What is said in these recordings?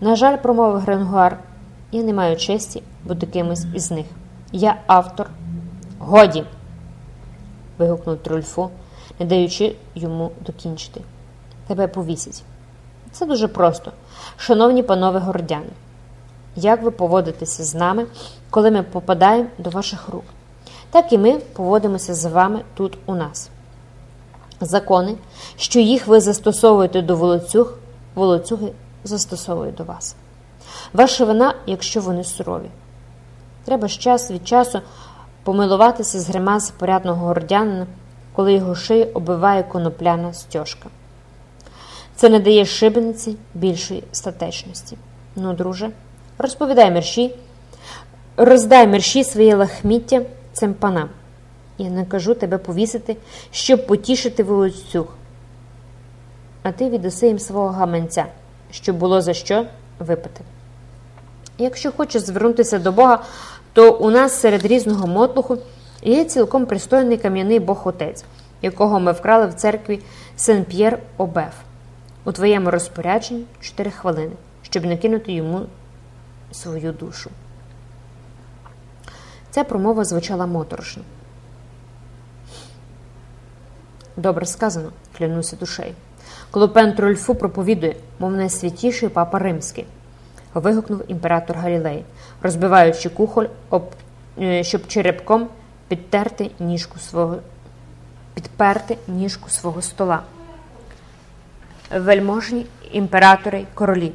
На жаль, промовив Гренгуар, я не маю честі бути кимось із них. Я автор. Годі. вигукнув Трульфо, не даючи йому докінчити. Тебе повісять. Це дуже просто. Шановні панове городяни, як ви поводитеся з нами, коли ми попадаємо до ваших рук? Так і ми поводимося з вами тут у нас. Закони, що їх ви застосовуєте до волоцюг, волоцюги застосовують до вас. Ваша вина, якщо вони сурові. Треба ж час від часу помилуватися з гримаси порядного гордянина, коли його шию оббиває конопляна стяжка. Це не дає шибениці більшої статечності. Ну, друже, розповідай мерші, роздай мерші своє лахміття цим панам. Я не кажу тебе повісити, щоб потішити волоцюг. А ти віддаси їм свого гаманця, щоб було за що випити. Якщо хочеш звернутися до Бога, то у нас серед різного мотлуху є цілком пристойний кам'яний бог-отець, якого ми вкрали в церкві сен пєр обеф У твоєму розпорядженні 4 хвилини, щоб накинути йому свою душу. Ця промова звучала моторошно. Добре сказано, клянуся душею. Клопен Трольфу проповідує, мов найсвятіший папа римський, вигукнув імператор Галілей, розбиваючи кухоль, е, щоб черепком підтерти ніжку свого, підперти ніжку свого стола. Вельможні імператори королі,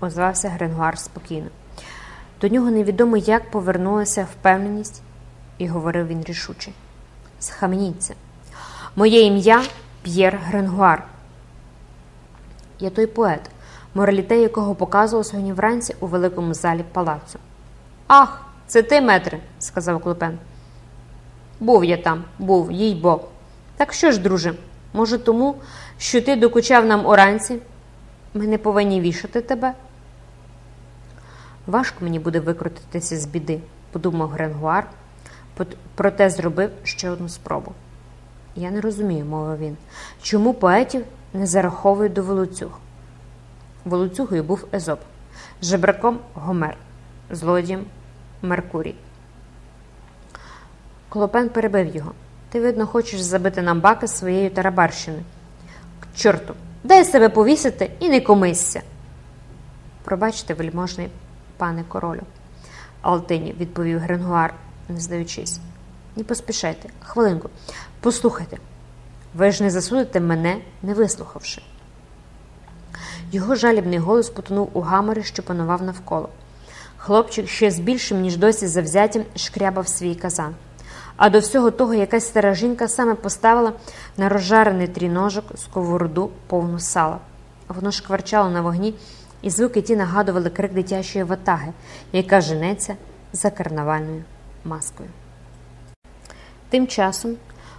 озвався Гренгуар спокійно. До нього невідомо як повернулася впевненість, і говорив він рішуче. Схаменіться. Моє ім'я П'єр Гренгуар. Я той поет, моралітей якого показував сьогодні вранці у великому залі палацу. Ах, це ти, метре, сказав Клопен. Був я там, був, їй бо. Так що ж, друже, може, тому, що ти докучав нам уранці? Ми не повинні вішати тебе? Важко мені буде викрутитися з біди, подумав Гренгуар, проте зробив ще одну спробу. Я не розумію, мовив він, чому поетів не зараховують до волоцюг. Волоцюгою був Езоп, жебраком Гомер, злодієм Меркурій. Клопен перебив його. Ти, видно, хочеш забити нам баки своєю тарабарщиною. К чорту, дай себе повісити і не комисся. Пробачте, вельможний пане королю, Алтині, відповів Гренгуар, не здаючись. Не поспішайте, хвилинку, послухайте. Ви ж не засудите мене, не вислухавши. Його жалібний голос потонув у гаморі, що панував навколо. Хлопчик ще з більшим, ніж досі завзяттям, шкрябав свій казан. А до всього того якась стара жінка саме поставила на розжарений тріножок сковороду повну сала. Воно шкварчало на вогні, і звуки ті нагадували крик дитячої ватаги, яка женеться за карнавальною маскою. Тим часом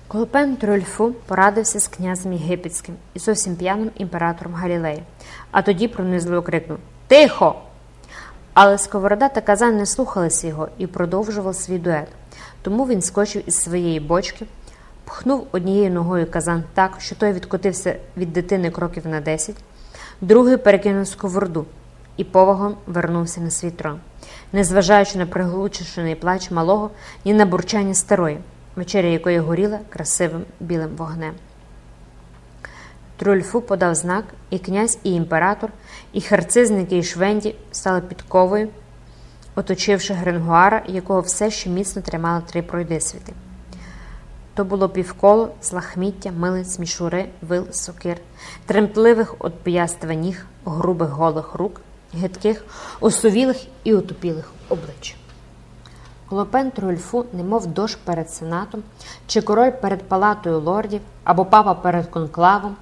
Колопен Трольфу порадився з князем Єгипетським і зовсім п'яним імператором Галілея, а тоді пронизливо крикнув Тихо! Але сковорода та казан не слухалися його і продовжував свій дует. Тому він скочив із своєї бочки, пхнув однією ногою казан так, що той відкотився від дитини кроків на десять, другий перекинув сковороду і повагом вернувся на свій трон, незважаючи на приглучений плач малого ні на бурчання старої вечеря якої горіла красивим білим вогнем. Трульфу подав знак, і князь, і імператор, і харцизники, і швенді стали підковою, оточивши Гренгуара, якого все ще міцно тримали три пройдисвіти. То було півколо з лахміття, милиць, мішури, вил, сокир, тремтливих от пияства ніг, грубих голих рук, гидких, осувілих і отупілих облич. Клопен Трульфу, немов дощ перед сенатом, чи король перед палатою лордів або папа перед конклавом,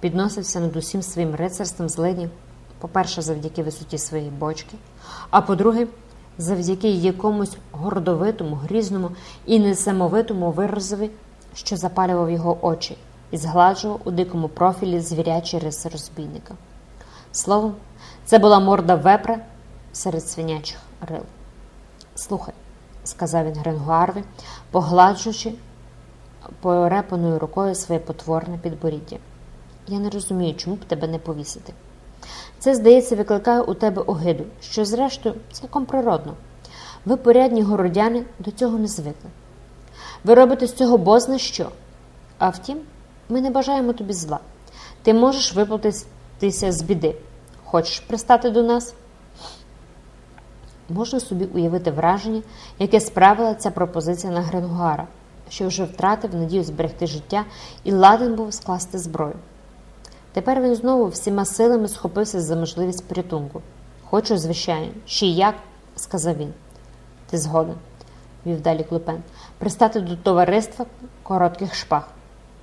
підносився над усім своїм рицарством злиднів, по-перше, завдяки висоті своєї бочки, а по-друге, завдяки якомусь гордовитому, грізному і несамовитому виразові, що запалював його очі і згладжував у дикому профілі звірячі риси розбійника. Словом, це була морда вепра серед свинячих рил. Слухай сказав він Гренгуарові, погладжуючи порепаною рукою своє потворне підборіддя. Я не розумію, чому б тебе не повісити. Це, здається, викликає у тебе огиду, що, зрештою, цілком природно. Ви, порядні городяни, до цього не звикли. Ви робите з цього бозна що. А втім, ми не бажаємо тобі зла. Ти можеш виплатитися з біди. Хочеш пристати до нас? Можна собі уявити враження, яке справила ця пропозиція на Гренгуара, що вже втратив надію зберегти життя і ладен був скласти зброю. Тепер він знову всіма силами схопився за можливість порятунку. Хочу, звичайно, ще й як, сказав він. Ти згоден, вів далі Клопен, пристати до товариства коротких шпаг.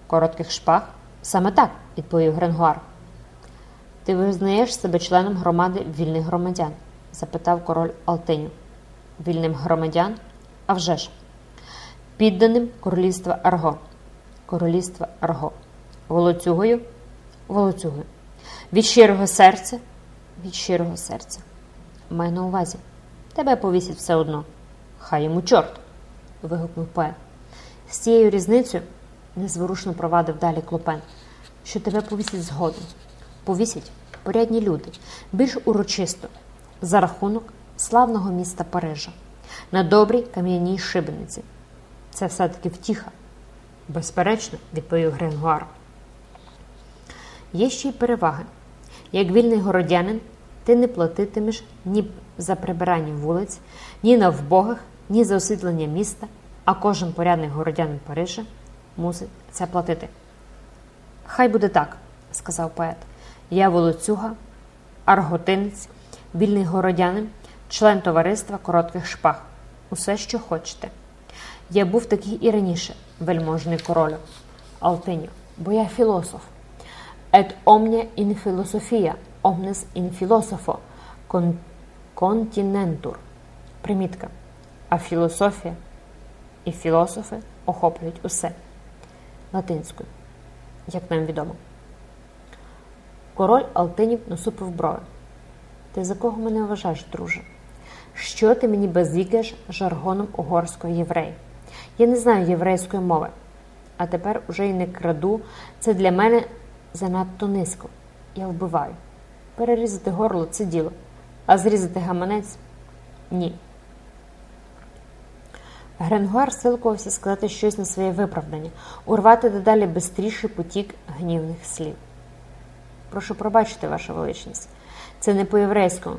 Коротких шпаг? Саме так, відповів Гренгуар. Ти визнаєш себе членом громади вільних громадян? Запитав король Алтиню. Вільним громадян? А вже ж. Підданим королівства Арго. Королівства Арго. Волоцюгою? Волоцюгою. Від щирого серця? Від щирого серця. Май на увазі. Тебе повісять все одно. Хай йому чорт. вигукнув поет. З цією різницею незворушно провадив далі клопен, що тебе повісять згодом. Повісять порядні люди, більш урочисто, за рахунок славного міста Парижа, на добрій кам'яній шибениці. Це все-таки втіха. Безперечно, відповів Гренгуар. Є ще й переваги. Як вільний городянин, ти не платитимеш ні за прибирання вулиць, ні на вбогих, ні за освітлення міста, а кожен порядний городянин Парижа мусить це платити. Хай буде так, сказав поет. Я волоцюга, арготинець, вільний городянин, член товариства коротких шпаг. Усе, що хочете. Я був такий і раніше, вельможний королю, Алтиню, бо я філософ. Et omnia in philosophia, omnes in philosopho continentur. Примітка. А філософія і філософи охоплюють усе латинською, як нам відомо. Король Алтинів насупив брови. Ти за кого мене вважаєш, друже? Що ти мені базікаєш жаргоном угорського єврея? Я не знаю єврейської мови, а тепер уже й не краду. Це для мене занадто низько. Я вбиваю. Перерізати горло це діло, а зрізати гаманець ні. Гренгуар силкувався сказати щось на своє виправдання, урвати дедалі бистріший потік гнівних слів. Прошу пробачити, ваша величність. Це не по-єврейському,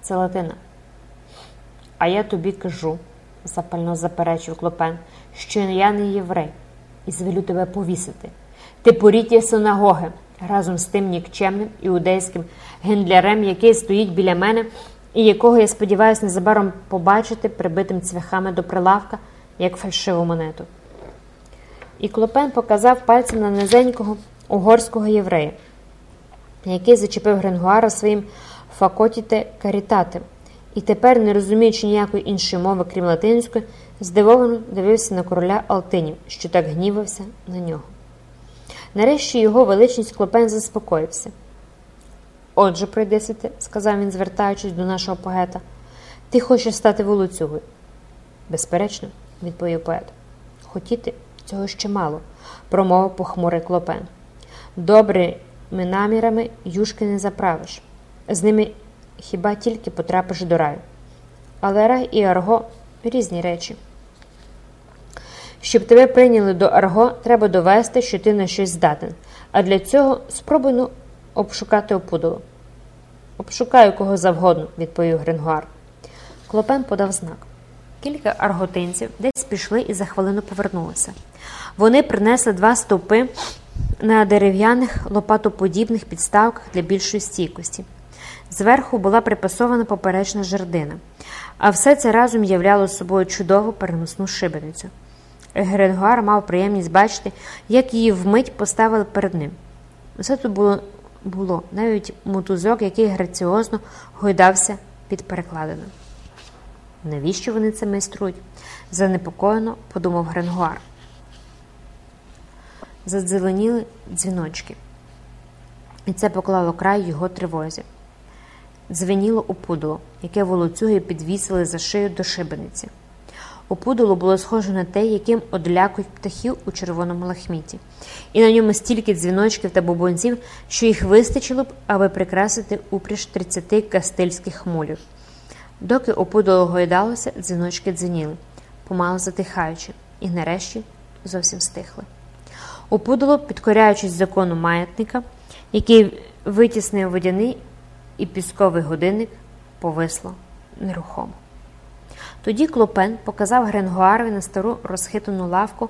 це латина. А я тобі кажу, запально заперечив клопен, що я не єврей, і звелю тебе повісити. Ти поріття синагоги разом з тим нікчемним іудейським гендлярем, який стоїть біля мене, і якого я сподіваюся незабаром побачити прибитим цвяхами до прилавка, як фальшиву монету. І клопен показав пальцем на низенького угорського єврея, який зачепив Гренгуара своїм факотіте карітатем, і тепер, не розуміючи ніякої іншої мови, крім латинської, здивовано дивився на короля Алтинів, що так гнівався на нього. Нарешті його величність Клопен заспокоївся. Отже, пройдесите, сказав він, звертаючись до нашого поета, ти хочеш стати волоцюгою? Безперечно, відповів поет. Хотіти цього ще мало, промовив похмурий клопен. Добрими намірами юшки не заправиш. З ними хіба тільки потрапиш до раю. Але рай і арго різні речі. Щоб тебе прийняли до Арго, треба довести, що ти на щось здатен. А для цього спробуй ну, обшукати опудало. Обшукаю кого завгодно, відповів Гренгуар. Клопен подав знак. Кілька арготинців десь пішли і за хвилину повернулися. Вони принесли два стовпи на дерев'яних лопатоподібних підставках для більшої стійкості. Зверху була припасована поперечна жердина, а все це разом являло собою чудову переносну шибеницю. Гренгуар мав приємність бачити, як її вмить поставили перед ним. Все тут було, було навіть мотузок, який граціозно гойдався під перекладиною. Навіщо вони це майструють? занепокоєно подумав Гренгуар. Задзеленіли дзвіночки, і це поклало край його тривозі. Дзвеніло опудало, яке волоцюги підвісили за шию до шибениці. Опудоло було схоже на те, яким одлякують птахів у червоному лахміті, і на ньому стільки дзвіночків та бубонців, що їх вистачило б, аби прикрасити упряж 30 кастильських хмулів. Доки опудоло гойдалося, дзвіночки дзвеніли, помало затихаючи, і нарешті зовсім стихли. Опудоло, підкоряючись закону маятника, який витіснив водяний і пісковий годинник, повисло нерухомо. Тоді Клопен показав Гренгуарові на стару розхитану лавку,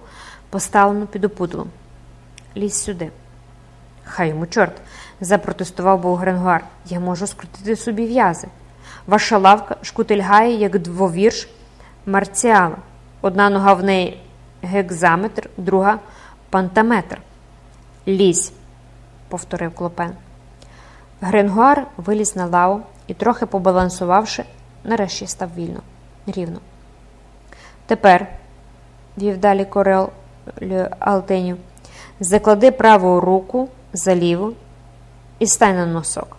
поставлену під опудолом. Лізь сюди. Хай йому чорт, запротестував був Гренгуар. Я можу скрутити собі в'язи. Ваша лавка шкутильгає, як двовірш марціала. Одна нога в неї гекзаметр, друга пантаметр. Лізь, повторив Клопен. Гренгуар виліз на лаву і, трохи побалансувавши, нарешті став вільно, рівно. Тепер, вів далі Корел Алтенів, заклади праву руку за ліву і стань на носок.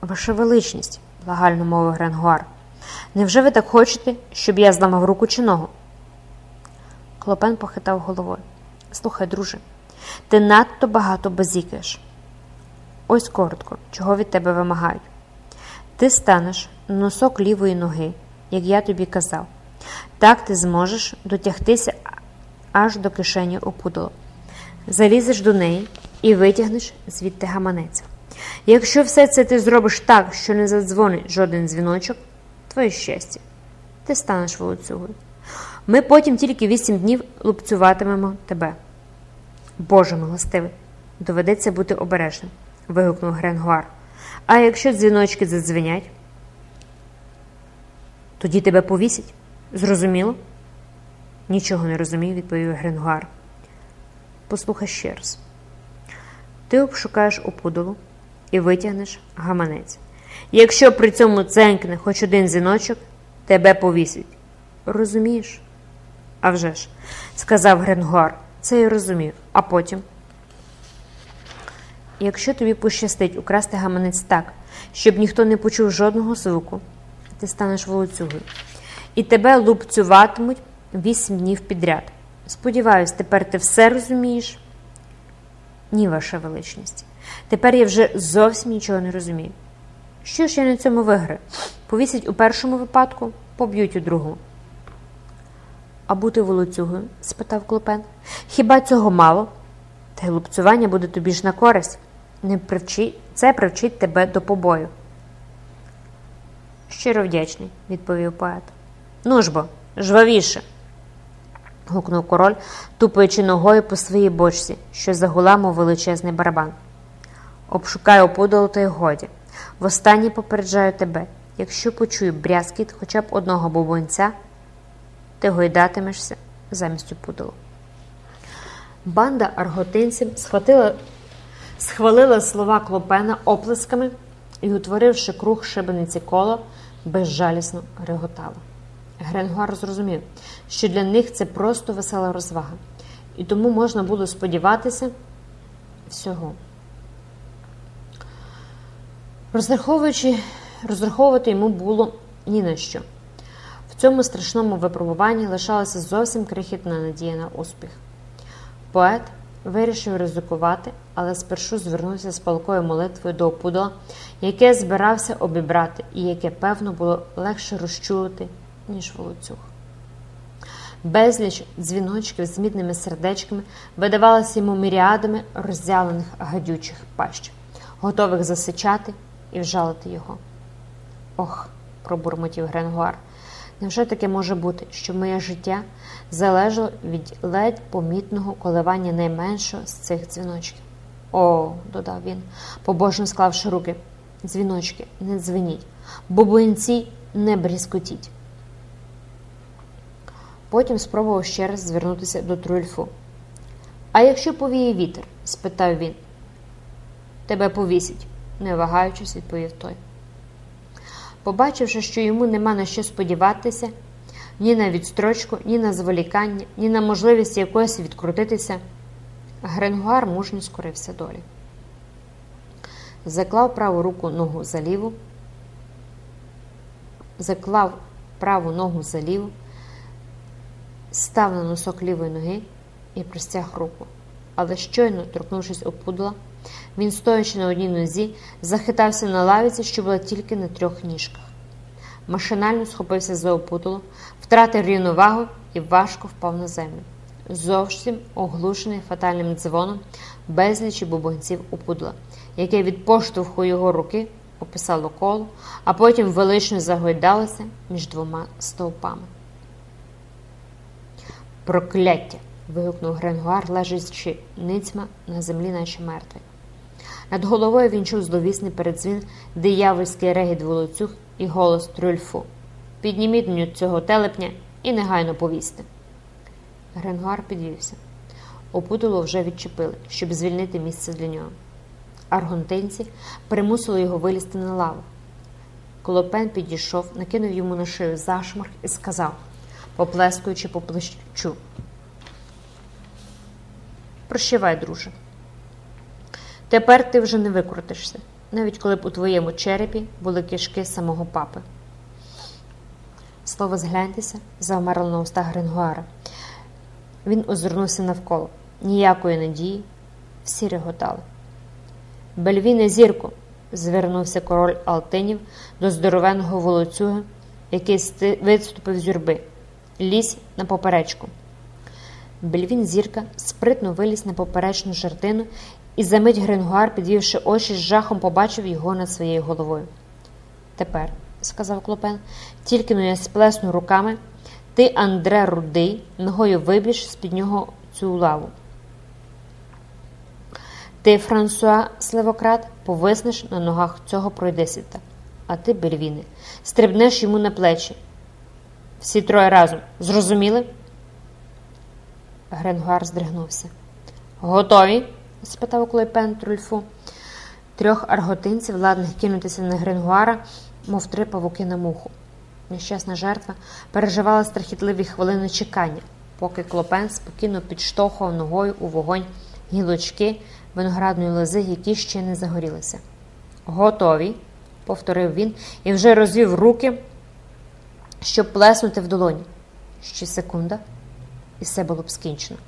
Ваша величність, благально мовив Гренгуар, невже ви так хочете, щоб я зламав руку чи ногу? Клопен похитав головою. Слухай, друже, ти надто багато базікаєш. Ось коротко, чого від тебе вимагають. Ти станеш носок лівої ноги, як я тобі казав. Так ти зможеш дотягтися аж до кишені опудоло. Залізеш до неї і витягнеш звідти гаманець. Якщо все це ти зробиш так, що не задзвонить жоден дзвіночок, твоє щастя, ти станеш волоцюгою. Ми потім тільки вісім днів лупцюватимемо тебе. Боже милостивий, доведеться бути обережним, вигукнув Гренгуар. А якщо дзвіночки задзвенять, тоді тебе повісять. Зрозуміло? Нічого не розумів, відповів Гренгуар. Послухай ще раз. Ти обшукаєш опудолу і витягнеш гаманець. Якщо при цьому ценькне хоч один дзвіночок, тебе повісять. Розумієш? «А вже ж», – сказав Гренгуар. Це я розумів. А потім. Якщо тобі пощастить украсти гаманець так, щоб ніхто не почув жодного звуку, ти станеш волоцюгою. І тебе лупцюватимуть вісім днів підряд. Сподіваюсь, тепер ти все розумієш? Ні, ваша величність. Тепер я вже зовсім нічого не розумію. Що ж я на цьому виграю? Повісять у першому випадку, поб'ють у другому. А бути волоцюгою? спитав Клопен. Хіба цього мало? Та й лупцювання буде тобі ж на користь. Не привчи... Це привчить тебе до побою. Щиро вдячний, відповів поет. Ну ж бо, жвавіше. гукнув король, тупаючи ногою по своїй бочці, що загула, величезний барабан. Обшукай опудало та й годі. Востаннє попереджаю тебе, якщо почую брязкіт хоча б одного бубонця, ти гойдатимешся замість опудолу. Банда арготинців схватила, схвалила слова клопена оплесками і, утворивши круг шибениці коло, безжалісно реготала. Гренгуар зрозумів, що для них це просто весела розвага, і тому можна було сподіватися всього. Розраховуючи, розраховувати йому було ні на що. В цьому страшному випробуванні лишалася зовсім крихітна надія на успіх. Поет вирішив ризикувати, але спершу звернувся з палкою молитвою до опудала, яке збирався обібрати і яке, певно, було легше розчулити, ніж волоцюг. Безліч дзвіночків з мідними сердечками видавалося йому міріадами роззялених гадючих пащ, готових засичати і вжалити його. Ох, пробурмотів Гренгуар. Невже таке може бути, що моє життя залежало від ледь помітного коливання найменшого з цих дзвіночків? О, додав він, побожно склавши руки. Дзвіночки, не дзвеніть, бубенці не брізкотіть. Потім спробував ще раз звернутися до Трульфу. А якщо повіє вітер? спитав він. Тебе повісять, не вагаючись, відповів той. Побачивши, що йому нема на що сподіватися, ні на відстрочку, ні на зволікання, ні на можливість якоїсь відкрутитися, Гренгуар мужньо скорився долі. Заклав праву руку ногу за ліву, заклав праву ногу за ліву, став на носок лівої ноги і простяг руку. Але щойно, торкнувшись опудла, він, стоячи на одній нозі, захитався на лавіці, що була тільки на трьох ніжках. Машинально схопився за опудало, втратив рівновагу і важко впав на землю. Зовсім оглушений фатальним дзвоном безлічі бубонців опудла, яке від поштовху його руки описало коло, а потім велично загойдалося між двома стовпами. Прокляття! вигукнув Гренгуар, лежачи ницьма на землі, наче мертвий. Над головою він чув зловісний передзвін, диявольський регіт волоцюг і голос трюльфу. Підніміть мені цього телепня і негайно повісти. Гренгуар підвівся. Опудало вже відчепили, щоб звільнити місце для нього. Аргонтинці примусили його вилізти на лаву. Колопен підійшов, накинув йому на шию зашморг і сказав, поплескуючи по плечу. Прощавай, друже. Тепер ти вже не викрутишся, навіть коли б у твоєму черепі були кишки самого папи. Слово згляньтеся, завмерло на устах Гренгуара. Він озирнувся навколо. Ніякої надії, всі реготали. Бельвіне зірку, звернувся король Алтинів до здоровенного волоцюга, який виступив з юрби. Лізь на поперечку. Бельвін зірка спритно виліз на поперечну жартину, і за мить Гренгуар, підвівши очі, з жахом побачив його над своєю головою. Тепер, сказав Клопен, тільки но я сплесну руками, ти, Андре Рудий, ногою виб'єш з під нього цю лаву. Ти, Франсуа Сливократ, повиснеш на ногах цього пройдисвіта, а ти, Бельвіне, стрибнеш йому на плечі. Всі троє разом. Зрозуміли? Гренгуар здригнувся. Готові? Спитав Клойпен Трульфу. Трьох арготинців, ладних кинутися на Гренгуара, мов три павуки на муху. Нещасна жертва переживала страхітливі хвилини чекання, поки клопен спокійно підштовхував ногою у вогонь гілочки виноградної лози, які ще не загорілися. Готові, повторив він і вже розвів руки, щоб плеснути в долоні. Ще секунда, і все було б скінчено.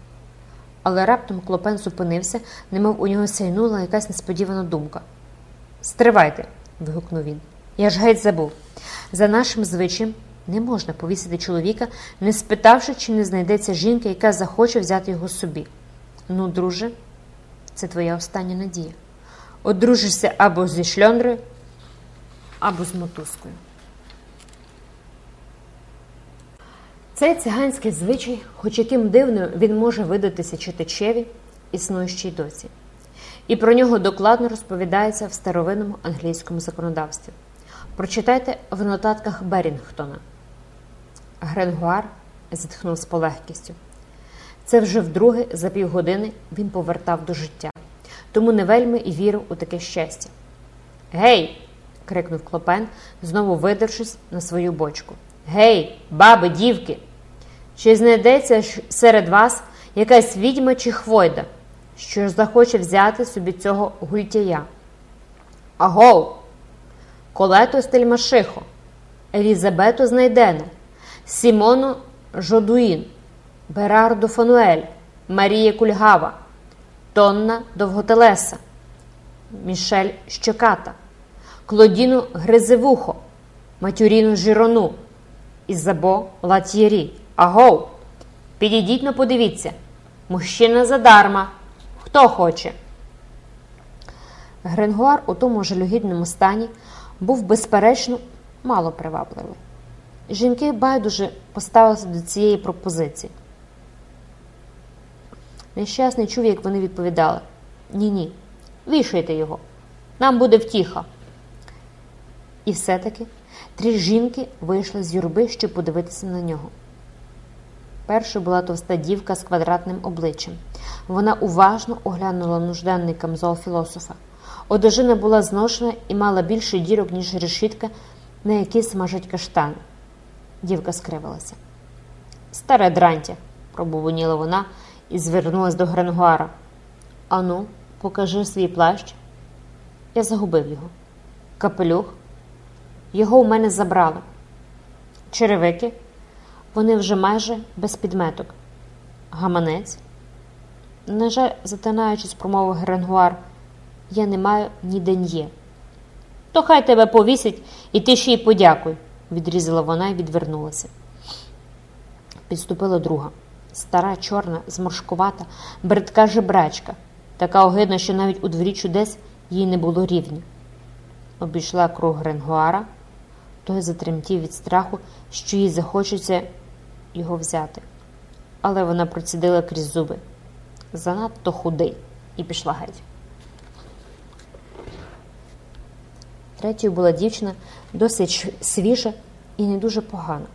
Але раптом клопен зупинився, немов у нього сяйнула якась несподівана думка. Стривайте, вигукнув він. Я ж геть забув. За нашим звичаєм не можна повісити чоловіка, не спитавши, чи не знайдеться жінка, яка захоче взяти його собі. Ну, друже, це твоя остання надія. Одружишся або зі шльондрою, або з мотузкою. Цей циганський звичай, хоч яким дивним він може видатися читачеві, існує ще й досі. І про нього докладно розповідається в старовинному англійському законодавстві. Прочитайте в нотатках Берінгтона. Гренгуар зітхнув з полегкістю. Це вже вдруге за півгодини він повертав до життя, тому не вельми і вірив у таке щастя. Гей! крикнув клопен, знову видавшись на свою бочку. Гей, баби, дівки! Чи знайдеться серед вас якась відьма чи хвойда, що захоче взяти собі цього гультяя? Агов! Колето Стельмашихо, Елізабету Знайдену, Сімону Жодуїн, Берардо Фануель, Марія Кульгава, Тонна Довготелеса, Мішель Щоката, Клодіну Гризевухо, Матюріну Жирону, Ізабо Латєрі. Агов! Підійдіть но подивіться. Мужчина задарма. Хто хоче? Гренгуар у тому жалюгідному стані був, безперечно, мало привабливий. Жінки байдуже поставилися до цієї пропозиції. Нещасний чув, як вони відповідали: Ні, ні, вішайте його, нам буде втіха. І все-таки три жінки вийшли з юрби, щоб подивитися на нього. Першою була товста дівка з квадратним обличчям. Вона уважно оглянула нужденний камзол філософа. Одежина була зношена і мала більше дірок, ніж решітка, на якій смажать каштани. Дівка скривилася. Старе дрантя, пробубоніла вона і звернулась до Гренгуара. Ану, покажи свій плащ. Я загубив його. Капелюх. Його у мене забрали. черевики, вони вже майже без підметок. Гаманець. На жаль, затинаючись, промовив Гренгуар, я не маю ні ден'є. То хай тебе повісить, і ти ще й подякуй, відрізала вона і відвернулася. Підступила друга, стара, чорна, зморшкувата, бридка жебрачка, така огидна, що навіть у дворі чудес їй не було рівня. Обійшла круг Гренгуара, той затремтів від страху, що їй захочеться його взяти. Але вона процідила крізь зуби. Занадто худий, і пішла геть. Третьою була дівчина досить свіжа і не дуже погана.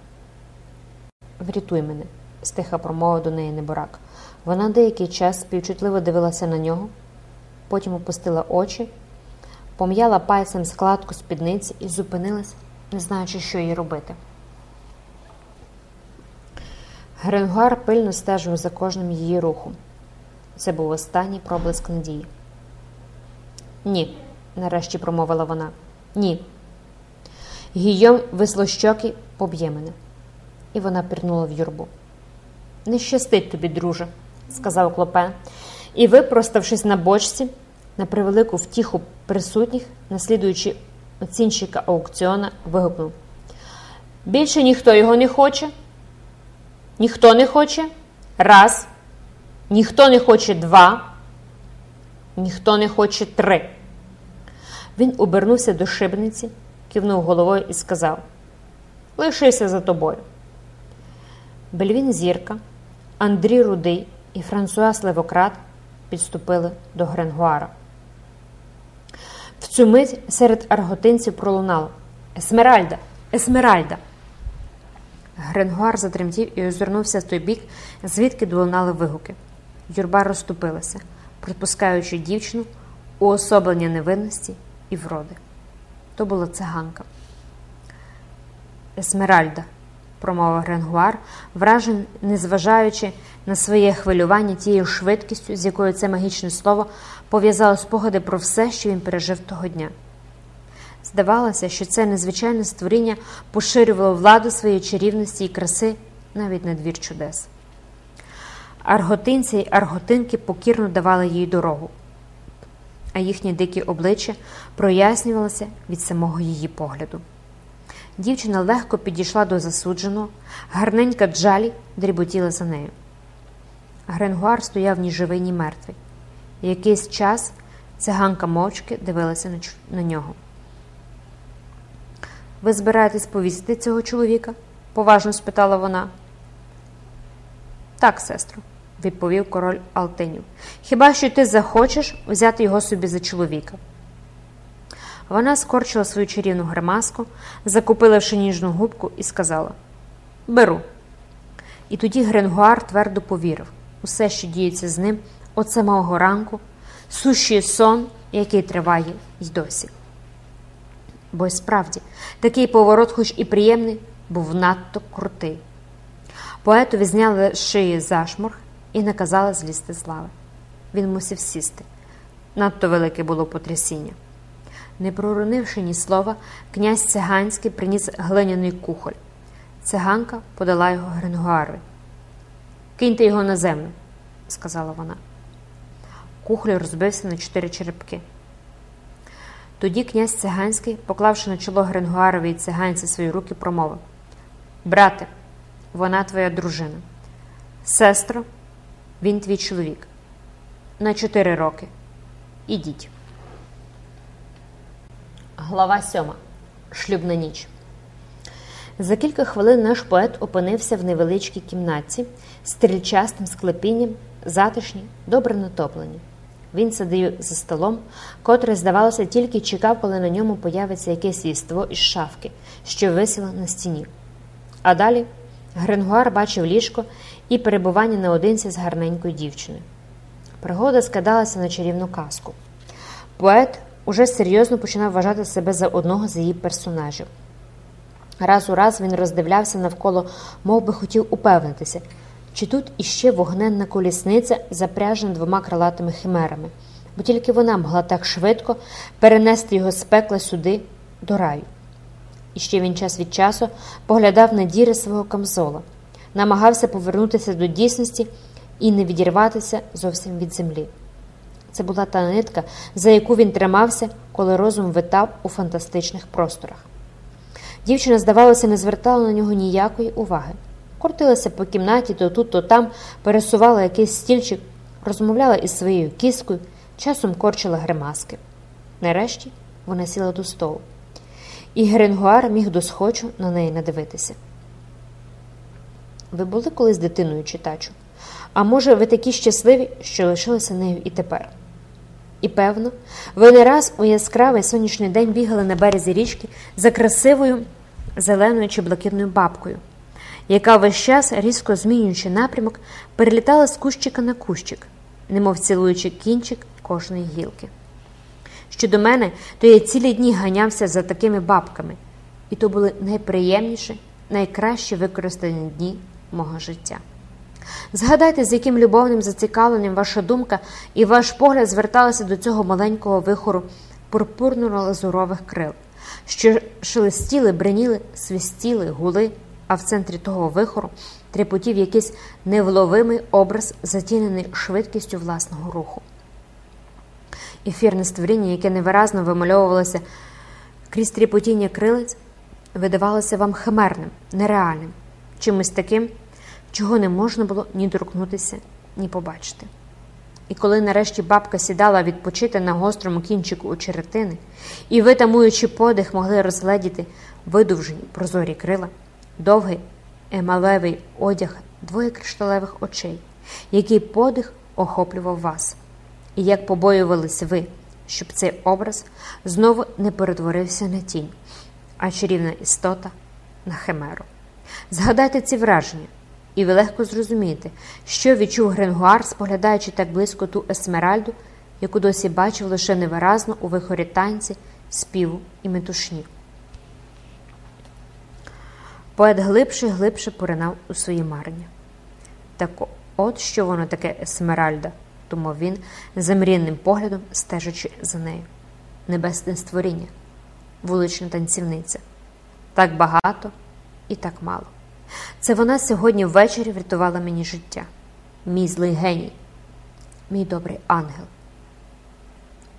Врятуй мене, стиха промовив до неї неборак. Вона деякий час співчутливо дивилася на нього, потім опустила очі, пом'яла пальцем складку спідниці і зупинилась, не знаючи, що їй робити. Гренгуар пильно стежив за кожним її рухом. Це був останній проблиск надії. Ні, нарешті промовила вона. Ні. Гійом вислощокий поб'є мене. І вона пірнула в юрбу. Не щастить тобі, друже, сказав Клопен, і, випроставшись на бочці, на превелику втіху присутніх, наслідуючи оцінщика аукціона, вигукнув. Більше ніхто його не хоче. Ніхто не хоче. Раз. Ніхто не хоче два. Ніхто не хоче три. Він обернувся до шибниці, кивнув головою і сказав: Лишися за тобою. Бельвін Зірка, Андрій Рудий і Франсуас Левократ підступили до Гренгуара. В цю мить серед арготинців пролунало Есмеральда! Есмеральда! Гренгуар затремтів і озирнувся в той бік, звідки долунали вигуки. Юрба розступилася, пропускаючи дівчину уособлення невинності і вроди. То була циганка. Есмеральда, промовив Гренгуар, вражен, незважаючи на своє хвилювання тією швидкістю, з якою це магічне слово пов'язало спогади про все, що він пережив того дня. Здавалося, що це незвичайне створіння поширювало владу своєї чарівності і краси навіть на двір чудес. Арготинці й арготинки покірно давали їй дорогу, а їхні дикі обличчя прояснювалося від самого її погляду. Дівчина легко підійшла до засудженого, гарненька джалі дріботіла за нею. Гренгуар стояв ні живий, ні мертвий. Якийсь час циганка мовчки дивилася на нього. Ви збираєтесь повісити цього чоловіка? поважно спитала вона. Так, сестро, відповів король Алтинів. Хіба що ти захочеш взяти його собі за чоловіка? Вона скорчила свою чарівну гримаску, закупиливши ніжну губку, і сказала Беру. І тоді Гренгуар твердо повірив усе, що діється з ним от самого ранку, сущий сон, який триває й досі. Бо й справді такий поворот, хоч і приємний, був надто крутий. Поетові зняли з шиї зашморг і наказали злізти з лави. Він мусив сісти. Надто велике було потрясіння. Не проронивши ні слова, князь циганський приніс глиняний кухоль. Циганка подала його Гренгуарові. Киньте його на землю, сказала вона. Кухоль розбився на чотири черепки. Тоді князь циганський, поклавши на чоло Гренгуарові і циганці свої руки, промовив Брате, вона твоя дружина. Сестро, він твій чоловік. На чотири роки. Ідіть. Глава сьома. Шлюбна ніч. За кілька хвилин наш поет опинився в невеличкій кімнатці стрільчастим склепінням, затишні, добре натоплені. Він сидів за столом, котре, здавалося, тільки чекав, коли на ньому появиться якесь віство із шафки, що висіло на стіні. А далі Гренгуар бачив ліжко і перебування наодинці з гарненькою дівчиною. Пригода скидалася на чарівну казку. Поет уже серйозно починав вважати себе за одного з її персонажів. Раз у раз він роздивлявся навколо, мов би хотів упевнитися, чи тут іще вогненна колісниця, запряжена двома крилатими химерами, бо тільки вона могла так швидко перенести його з пекла сюди, до раю. І ще він час від часу поглядав на діри свого камзола, намагався повернутися до дійсності і не відірватися зовсім від землі. Це була та нитка, за яку він тримався, коли розум витав у фантастичних просторах. Дівчина, здавалося, не звертала на нього ніякої уваги. Крутилася по кімнаті то тут, то там, пересувала якийсь стільчик, розмовляла із своєю кіскою, часом корчила гримаски. Нарешті вона сіла до столу, і Геренгуар міг досхочу на неї надивитися. Ви були колись дитиною читачу? А може, ви такі щасливі, що лишилися нею і тепер? І певно, ви не раз у яскравий сонячний день бігали на березі річки за красивою зеленою чи блакитною бабкою, яка весь час, різко змінюючи напрямок, перелітала з кущика на кущик, немов цілуючи кінчик кожної гілки. Щодо мене, то я цілі дні ганявся за такими бабками, і то були найприємніші, найкраще використані дні мого життя. Згадайте, з яким любовним зацікавленням ваша думка і ваш погляд зверталися до цього маленького вихору пурпурно-лазурових крил, що шелестіли, бреніли, свистіли, гули, а в центрі того вихору трепотів якийсь невловимий образ, затінений швидкістю власного руху. Ефірне створіння, яке невиразно вимальовувалося крізь тріпотіння крилець, видавалося вам химерним, нереальним, чимось таким чого не можна було ні торкнутися, ні побачити. І коли нарешті бабка сідала відпочити на гострому кінчику у черетини, і ви, тамуючи подих, могли розгледіти видовжені прозорі крила, довгий емалевий одяг двоє кришталевих очей, який подих охоплював вас, і як побоювались ви, щоб цей образ знову не перетворився на тінь, а чарівна істота на химеру. Згадайте ці враження. І ви легко зрозумієте, що відчув Гренгуар, споглядаючи так близько ту есмеральду, яку досі бачив лише невиразно у вихорі танці, співу і метушні. Поет глибше і глибше поринав у свої марення. Так от що воно таке есмеральда, думав він, замрінним поглядом стежачи за нею. Небесне створіння, вулична танцівниця. Так багато і так мало. Це вона сьогодні ввечері врятувала мені життя, мій злий геній, мій добрий ангел,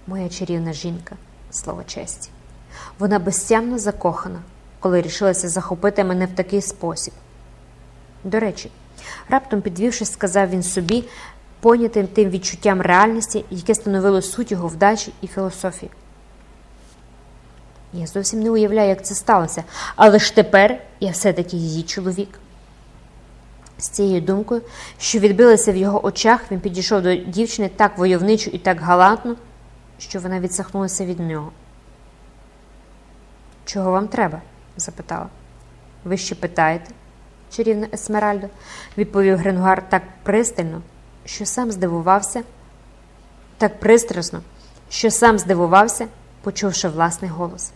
моя чарівна жінка, слово честі. Вона безтямно закохана, коли рішилася захопити мене в такий спосіб. До речі, раптом підвівшись, сказав він собі, понятим тим відчуттям реальності, яке становило суть його вдачі і філософії. Я зовсім не уявляю, як це сталося, але ж тепер я все-таки її чоловік. З цією думкою, що відбилася в його очах, він підійшов до дівчини так войовничо і так галантно, що вона відсахнулася від нього. Чого вам треба? Запитала. Ви ще питаєте, чарівна Есмеральдо, відповів Гренгуар так пристально, що сам здивувався, так пристрасно, що сам здивувався, почувши власний голос.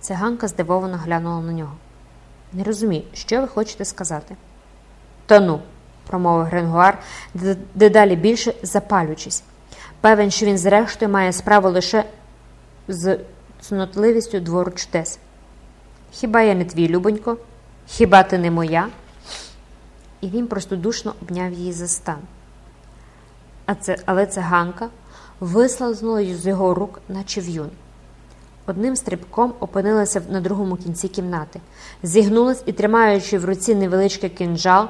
Циганка здивовано глянула на нього. Не розумію, що ви хочете сказати. Та ну, промовив Гренгуар, дедалі більше запалюючись. Певен, що він, зрештою, має справу лише з цнотливістю двору чудес. Хіба я не твій любонько? Хіба ти не моя? І він простодушно обняв її за стан. А це, Але циганка вислазнула з його рук, наче в'юн одним стрибком опинилася на другому кінці кімнати, зігнулась і, тримаючи в руці невеличкий кинджал,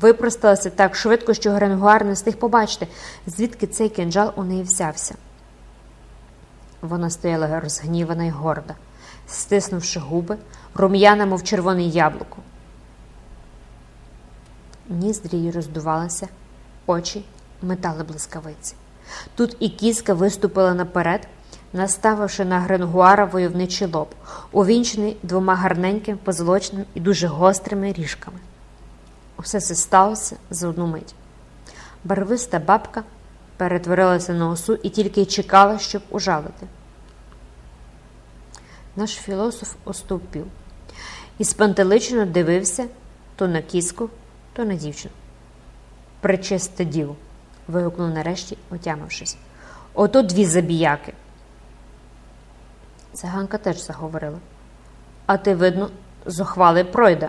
випросталася так швидко, що Гренгуар не встиг побачити, звідки цей кинджал у неї взявся. Вона стояла розгнівана й горда, стиснувши губи, рум'яна, мов червоне яблуко. Ніздрі її роздувалися, очі метали блискавиці. Тут і кіска виступила наперед, наставивши на Гренгуара войовничий лоб, увінчений двома гарненькими, позолоченими і дуже гострими ріжками. Усе це сталося за одну мить. Барвиста бабка перетворилася на осу і тільки чекала, щоб ужалити. Наш філософ оступів і спантеличено дивився то на кіску, то на дівчину. Причисте діло. вигукнув нарешті, отямившись. Ото дві забіяки. Циганка теж заговорила. А ти, видно, зухвалий пройде.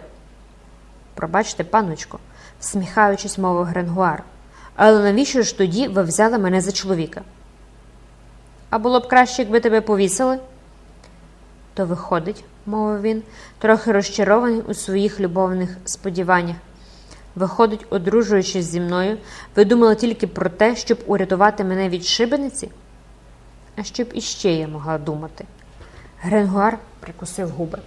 Пробачте, паночко, всміхаючись, мовив Гренгуар. Але навіщо ж тоді ви взяли мене за чоловіка? А було б краще, якби тебе повісили? То виходить, мовив він, трохи розчарований у своїх любовних сподіваннях. Виходить, одружуючись зі мною, ви думали тільки про те, щоб урятувати мене від шибениці? А щоб іще я могла думати. Гренгуар прикусив губи.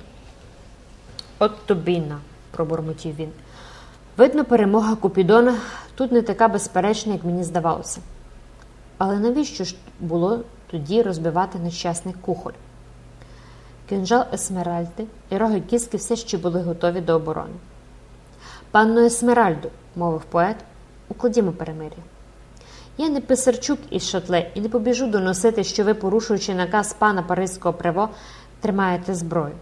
От тобі на, пробурмотів він. Видно, перемога Купідона тут не така безперечна, як мені здавалося. Але навіщо ж було тоді розбивати нещасний кухоль? Кинжал Есмеральди і роги кіски все ще були готові до оборони. Панно Есмеральду, мовив поет, укладімо перемир'я. Я не писарчук із шатле і не побіжу доносити, що ви, порушуючи наказ пана Паризького приво, тримаєте зброю.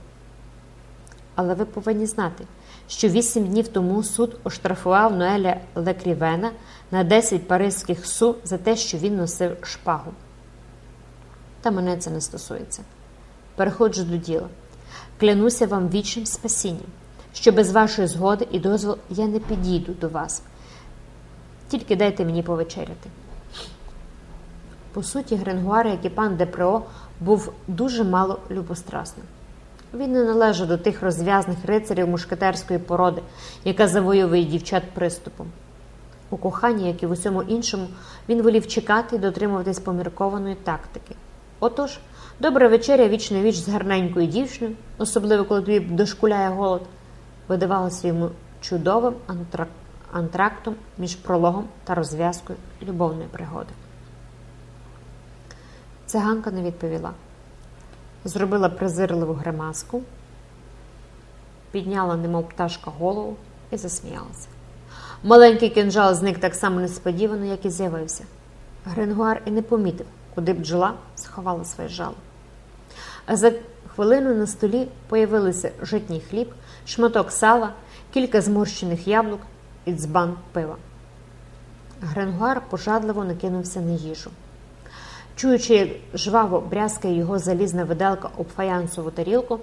Але ви повинні знати, що вісім днів тому суд оштрафував Ноеля Лекрівена на 10 паризьких су за те, що він носив шпагу. Та мене це не стосується. Переходжу до діла. Клянуся вам вічним спасінням, що без вашої згоди і дозволу я не підійду до вас. Тільки дайте мені повечеряти. По суті, Гренгуар, як і пан Депрео, був дуже мало любострасним. Він не належав до тих розв'язних рицарів мушкетерської породи, яка завоює дівчат приступом. У коханні, як і в усьому іншому, він волів чекати і дотримуватись поміркованої тактики. Отож, добра вечеря віч на віч з гарненькою дівчиною, особливо коли тобі дошкуляє голод, видавалася йому чудовим антрак... антрактом між прологом та розв'язкою любовної пригоди. Циганка не відповіла. Зробила презирливу гримаску, підняла, немов пташка, голову і засміялася. Маленький кинжал зник так само несподівано, як і з'явився. Гренгуар і не помітив, куди бджола сховала своє жало. А за хвилину на столі появилися житній хліб, шматок сала, кілька зморщених яблук і дзбан пива. Гренгуар пожадливо накинувся на їжу. Чуючи, як жваво брязкає його залізна виделка об фаянсову тарілку,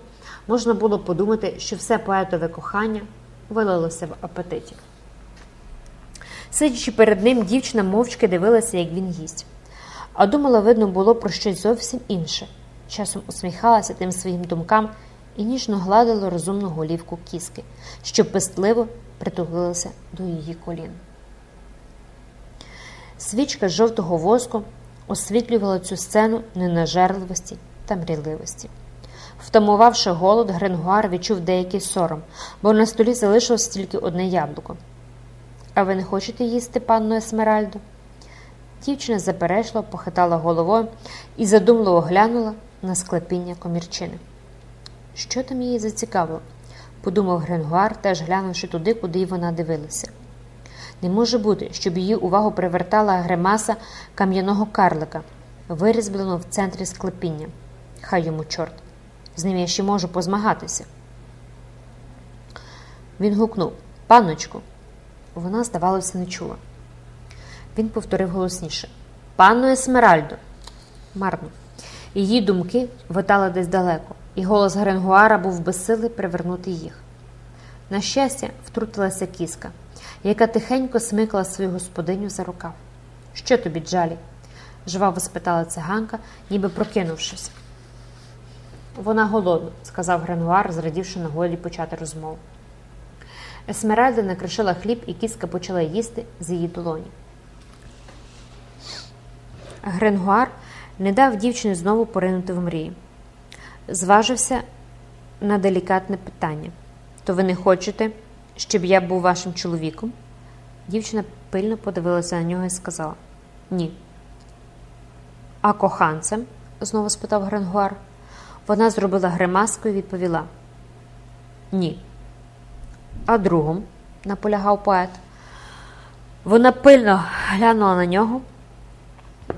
можна було подумати, що все поетове кохання вилилося в апетиті. Сидячи перед ним, дівчина мовчки дивилася, як він їсть, а думала, видно, було про щось зовсім інше. Часом усміхалася тим своїм думкам і ніжно гладила розумну голівку кіски, що пестливо притулилася до її колін. Свічка з жовтого воску освітлювала цю сцену ненажерливості та мрійливості. Втамувавши голод, Гренгуар відчув деякий сором, бо на столі залишилось тільки одне яблуко. А ви не хочете їсти, панно Есмеральду? Дівчина заперечливо похитала головою і задумливо глянула на склепіння комірчини. Що там її зацікавило? подумав Гренгуар, теж глянувши туди, куди вона дивилася. Не може бути, щоб її увагу привертала гримаса кам'яного карлика, вирізбленого в центрі склепіння. Хай йому чорт. З ним я ще можу позмагатися. Він гукнув Панночку. Вона, здавалося, не чула. Він повторив голосніше Панно Есмеральдо. Марно. Її думки витали десь далеко, і голос Гренгуара був безсилий привернути їх. На щастя, втрутилася кіска, яка тихенько смикла свою господиню за рукав. Що тобі, Джалі? жваво спитала циганка, ніби прокинувшись. Вона голодна, сказав Гренгуар, зрадівши нагоді почати розмову. Есмеральда накришила хліб, і кіска почала їсти з її долоні. Гренгуар не дав дівчині знову поринути в мрії. Зважився на делікатне питання. То ви не хочете, щоб я був вашим чоловіком? Дівчина пильно подивилася на нього і сказала Ні. А коханцем? знову спитав Гренгуар. Вона зробила гримаску і відповіла Ні. А другом, наполягав поет. Вона пильно глянула на нього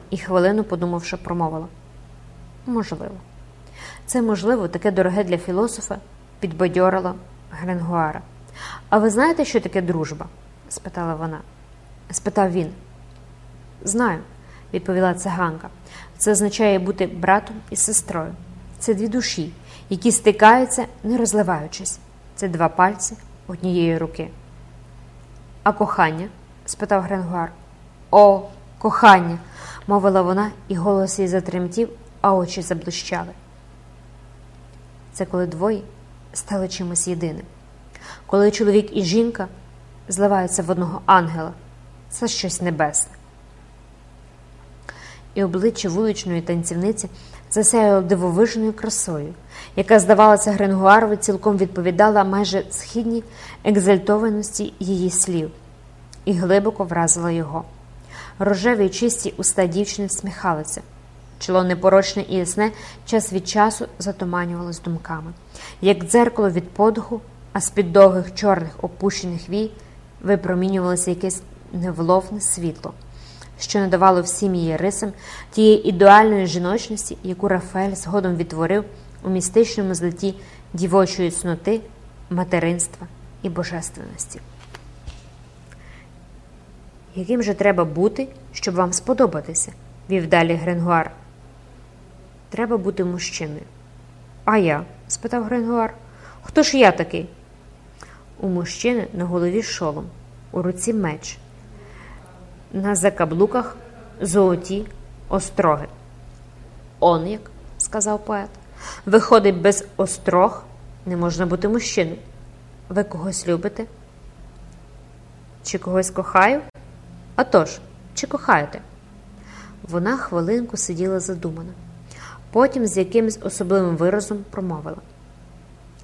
і хвилину, подумавши, промовила. Можливо. Це, можливо, таке дороге для філософа підбадьорило Гренгуара. А ви знаєте, що таке дружба? спитала вона. Спитав він. Знаю, відповіла циганка. Це означає бути братом і сестрою. це дві душі, які стикаються, не розливаючись. Це два пальці однієї руки. А кохання? спитав Гренгуар. О, кохання, мовила вона, і голос їй затремтів, а очі заблищали. Це коли двоє стали чимось єдиним. Коли чоловік і жінка зливаються в одного ангела, це щось небесне. І обличчя вуличної танцівниці засяяло дивовижною красою, яка, здавалося, Гренгуарові цілком відповідала майже східній екзальтованості її слів, і глибоко вразила його. Рожеві й чисті уста дівчини всміхалися. Чоло непорочне і ясне час від часу затуманювалось думками, як дзеркало від подуху, а з-під довгих чорних опущених вій випромінювалося якесь невловне світло, що надавало всім її рисам тієї ідеальної жіночності, яку Рафаель згодом відтворив у містичному злеті дівочої цноти, материнства і божественності. Яким же треба бути, щоб вам сподобатися? вів далі Гренгуар. Треба бути мужчиною. А я? спитав Гренгуар. Хто ж я такий? У мужчини на голові шолом, у руці меч, на закаблуках золоті остроги. Он як, сказав поет. Виходить, без острог не можна бути мужчиною. Ви когось любите? Чи когось кохаю? А тож, чи кохаєте? Вона хвилинку сиділа задумана, потім з якимось особливим виразом промовила.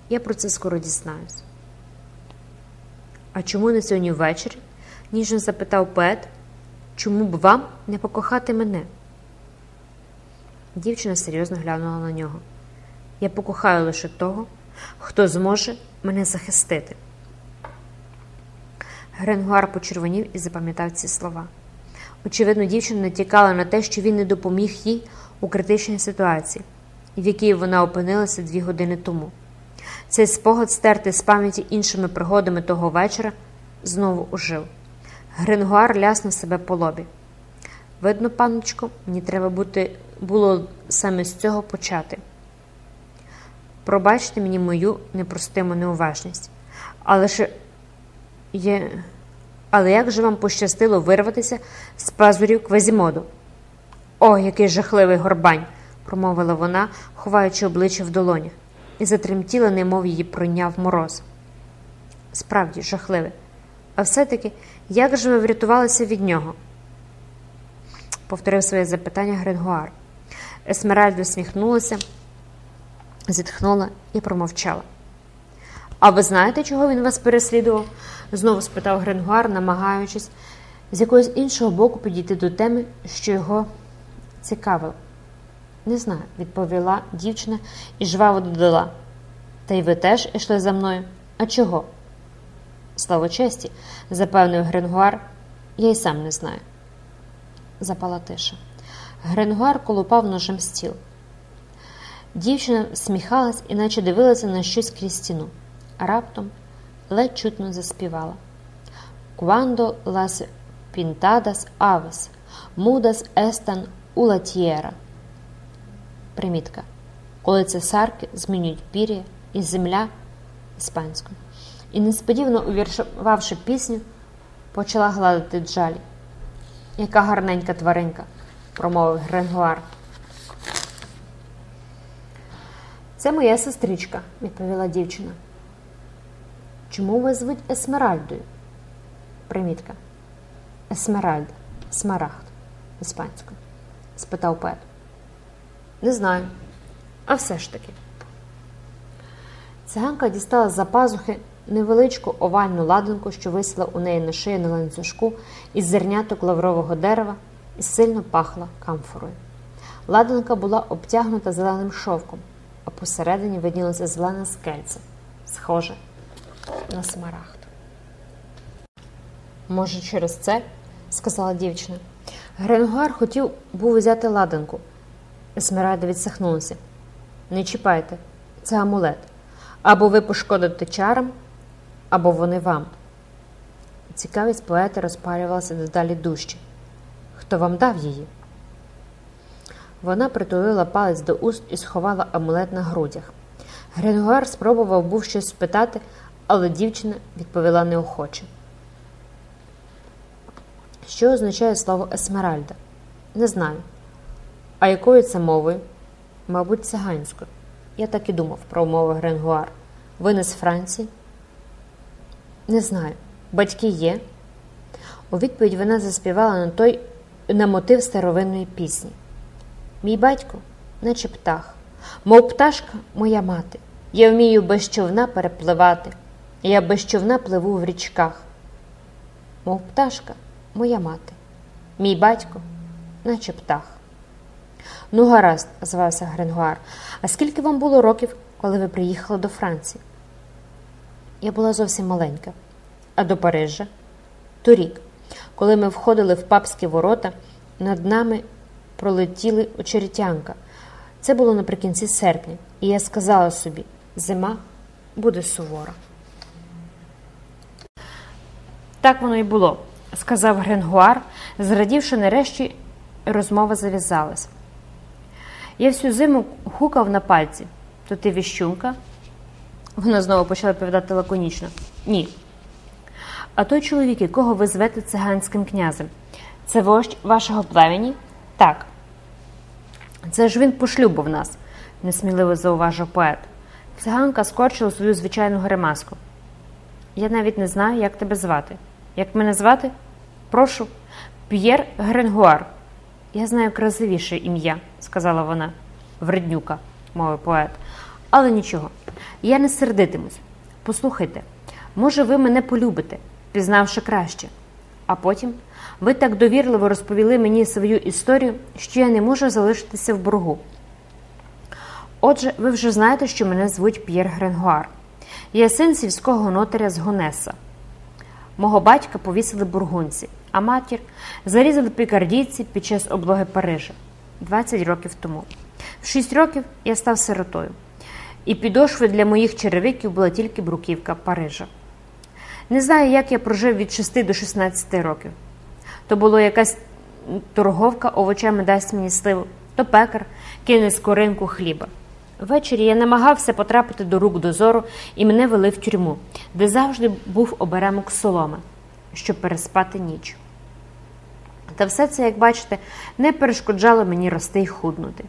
Я про це скоро дізнаюсь. А чому не сьогодні ввечері? ніжно запитав поет, чому б вам не покохати мене? Дівчина серйозно глянула на нього. Я покохаю лише того, хто зможе мене захистити. Гренгуар почервонів і запам'ятав ці слова. Очевидно, дівчина натякала на те, що він не допоміг їй у критичній ситуації, в якій вона опинилася дві години тому. Цей спогад, стертий з пам'яті іншими пригодами того вечора, знову ожив. Гренгуар ляснув себе по лобі. Видно, паночко, мені треба бути, було саме з цього почати. Пробачте мені мою непростиму неуважність, але ж є. Але як же вам пощастило вирватися з пазурів квазімоду? О, який жахливий горбань, промовила вона, ховаючи обличчя в долонях, і затремтіла, немов її пройняв мороз. Справді, жахливе. А все-таки як же ви врятувалися від нього? повторив своє запитання Гренгуар. Есмеральда усміхнулася, зітхнула і промовчала. А ви знаєте, чого він вас переслідував? знову спитав Гренгуар, намагаючись з якогось іншого боку підійти до теми, що його цікавило. Не знаю, відповіла дівчина і жваво додала. Та й ви теж ішли за мною? А чого? Слава честі, запевнив Гренгуар, я й сам не знаю. Запала тиша. Гренгуар колупав ножем стіл. Дівчина сміхалась і наче дивилася на щось крізь стіну раптом ледь чутно заспівала. Quando las pintadas aves mudas están у la Примітка. Коли цесарки змінюють пір'я і земля іспанською. І несподівано, увіршувавши пісню, почала гладити джалі. Яка гарненька тваринка, промовив Гренгуар. Це моя сестричка, відповіла дівчина. Чому вас звуть Есмеральдою? Примітка. Есмеральд, смарагд, іспанською, спитав Пет. Не знаю. А все ж таки. Циганка дістала з-за пазухи невеличку овальну ладанку, що висіла у неї на шиї на ланцюжку із зерняток лаврового дерева і сильно пахла камфорою. Ладанка була обтягнута зеленим шовком, а посередині виднілося зелене скельце, схоже на смарагд. Може, через це? сказала дівчина. Гренгуар хотів був взяти ладанку. Есмеральда відсахнулася. Не чіпайте, це амулет. Або ви пошкодите чарам, або вони вам. Цікавість поета розпалювалася дедалі дужче. Хто вам дав її? Вона притулила палець до уст і сховала амулет на грудях. Гренгуар спробував був щось спитати, але дівчина відповіла неохоче. Що означає слово Есмеральда? Не знаю. А якою це мовою? Мабуть, циганською. Я так і думав, промовив Гренгуар. Ви не з Франції? Не знаю. Батьки є. У відповідь вона заспівала на той на мотив старовинної пісні. Мій батько, наче птах, мов пташка моя мати. Я вмію без човна перепливати. Я без човна пливу в річках. Мов пташка моя мати. Мій батько, наче птах. Ну, гаразд, звався Гренгуар. А скільки вам було років, коли ви приїхали до Франції? Я була зовсім маленька. А до Парижа? Торік, коли ми входили в папські ворота, над нами пролетіли очеретянка. Це було наприкінці серпня, і я сказала собі: зима буде сувора. Так воно і було, сказав Гренгуар, зрадівши нарешті, розмова зав'язалась. Я всю зиму хукав на пальці. То ти віщунка? Вона знову почала відповідати лаконічно. Ні. А той чоловік, якого ви звете циганським князем, це вождь вашого племені? Так. Це ж він пошлюбив нас, несміливо зауважив поет. Циганка скорчила свою звичайну гримаску. Я навіть не знаю, як тебе звати. Як мене звати? Прошу, П'єр Гренгуар. Я знаю красивіше ім'я, сказала вона. Вреднюка, мовив поет. Але нічого, я не сердитимусь. Послухайте, може, ви мене полюбите, пізнавши краще. А потім ви так довірливо розповіли мені свою історію, що я не можу залишитися в боргу. Отже, ви вже знаєте, що мене звуть П'єр Гренгуар. Я син сільського нотаря з Гонеса. Мого батька повісили бургунці, а матір зарізали пікардійці під час облоги Парижа 20 років тому. В 6 років я став сиротою, і підошвою для моїх черевиків була тільки бруківка Парижа. Не знаю, як я прожив від 6 до 16 років. То було якась торговка овочами дасть мені сливу, то пекар кине скоринку хліба. Ввечері я намагався потрапити до рук дозору, і мене вели в тюрму, де завжди був оберемок соломи, щоб переспати ніч. Та все це, як бачите, не перешкоджало мені рости й худнути.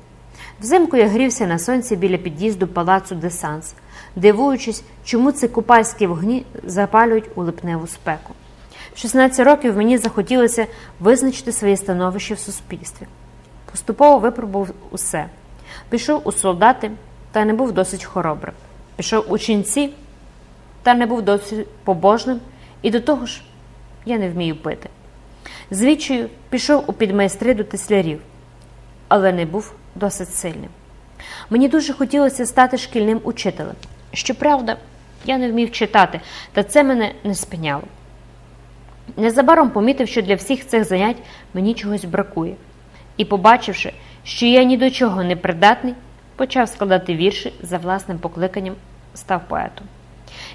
Взимку я грівся на сонці біля під'їзду палацу Десанс, дивуючись, чому ці купальські вогні запалюють у липневу спеку. В 16 років мені захотілося визначити своє становище в суспільстві. Поступово випробував усе. Пішов у солдати, та не був досить хоробрим. Пішов у ченці, та не був досить побожним, і до того ж я не вмію пити. Звідчою пішов у підмайстри до теслярів, але не був досить сильним. Мені дуже хотілося стати шкільним учителем. Щоправда, я не вмів читати, та це мене не спиняло. Незабаром помітив, що для всіх цих занять мені чогось бракує, і, побачивши, що я ні до чого не придатний, почав складати вірші за власним покликанням, став поетом.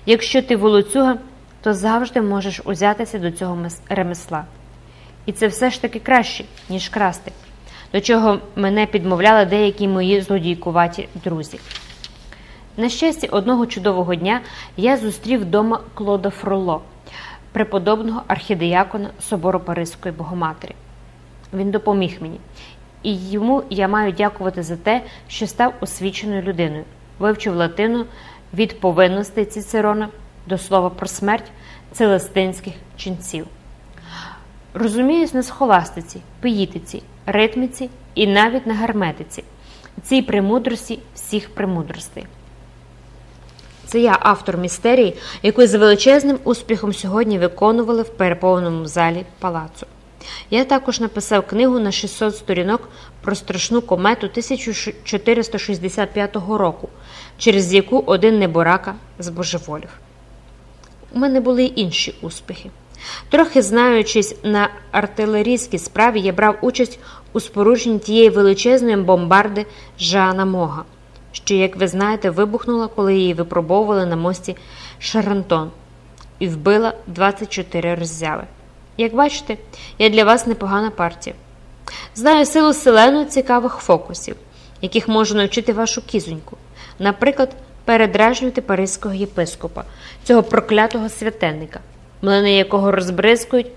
Якщо ти волоцюга, то завжди можеш узятися до цього ремесла. І це все ж таки краще, ніж красти, до чого мене підмовляли деякі мої злодійкуваті друзі. На щастя, одного чудового дня я зустрів вдома Клода Фроло, преподобного архідеякона собору Паризької Богоматері. Він допоміг мені, і йому я маю дякувати за те, що став освіченою людиною, вивчив латину від повинностей Цицерона до слова про смерть целестинських ченців. Розуміюсь на схоластиці, пеїтиці, ритміці і навіть на герметиці, цій премудрості всіх премудростей. Це я автор містерії, яку з величезним успіхом сьогодні виконували в переповненому залі палацу. Я також написав книгу на 600 сторінок про страшну комету 1465 року, через яку один неборака збожеволів. У мене були й інші успіхи. Трохи знаючись на артилерійській справі, я брав участь у спорудженні тієї величезної бомбарди Жана Мога, що, як ви знаєте, вибухнула, коли її випробовували на мості Шарантон і вбила 24 роззяви. Як бачите, я для вас непогана партія. Знаю силу селену цікавих фокусів, яких можу навчити вашу кізоньку. Наприклад, передражнювати паризького єпископа, цього проклятого святенника, млини якого розбризкують,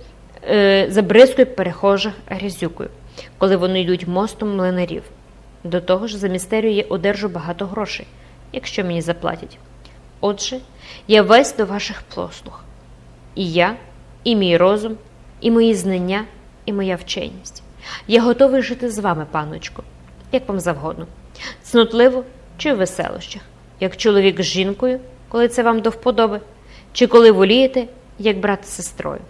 е, забризкують перехожих грязюкою, коли вони йдуть мостом млинарів. До того ж, за містерію я одержу багато грошей, якщо мені заплатять. Отже, я весь до ваших послуг. І я, і мій розум, і мої знання, і моя вченість. Я готовий жити з вами, паночко, як вам завгодно, цнотливо чи в веселощах, як чоловік з жінкою, коли це вам до вподоби, чи коли волієте, як брат з сестрою.